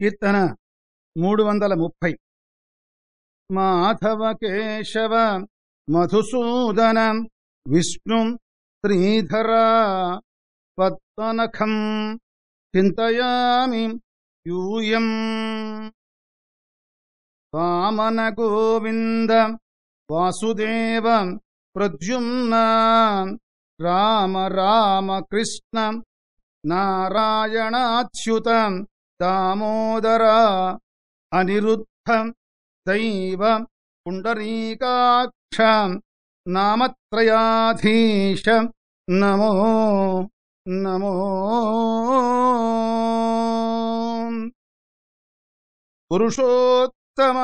కీర్తన మూడు వందల ముప్పై మాధవ కేశవ మధుసూదన విష్ణు శ్రీధర పద్మనఖం చింతయామి యూయం వామన గోవింద వాసుదేవ ప్రద్యుమ్న రామ రామ కృష్ణ నారాయణాచ్యుత దామోదర అనిరుద్ధం దైవ పుండరీకాక్ష నామత్రయాధీశ నమో నమో. పురుషోత్తమ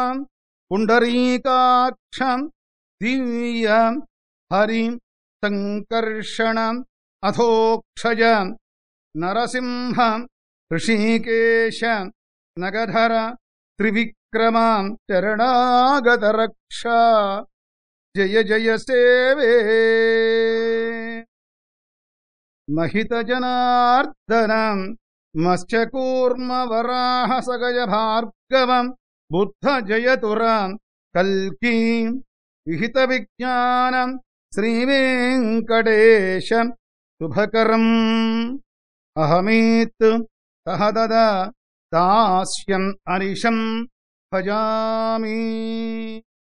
పుండరీకాక్షం దివ్య హరి సంకర్షణ అథోక్షయ నరసింహ ఋషికేశ నగధర త్రివిక్రమాం చరణాగత రక్ష జయ జయ సేవే మహిత జనార్దనం మత్స్యకూర్మ వరాహ సగయ భార్గవం బుద్ధ జయతురాం కల్కీ విహిత సహదద దాస్యం భజామి.